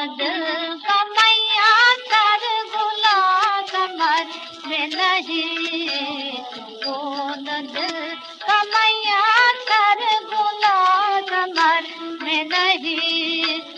कमैया कर गुला में नहीं वो कमैया कर गुला कमर में नहीं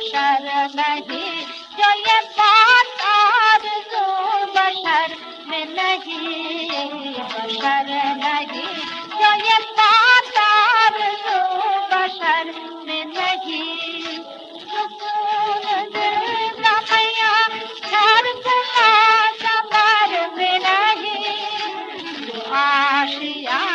başarmadı Göğe bak arzu başarmadı Başarmadı Göğe bak arzu başarmadı Tutunudur namaya çarpıla zamanı Aşıya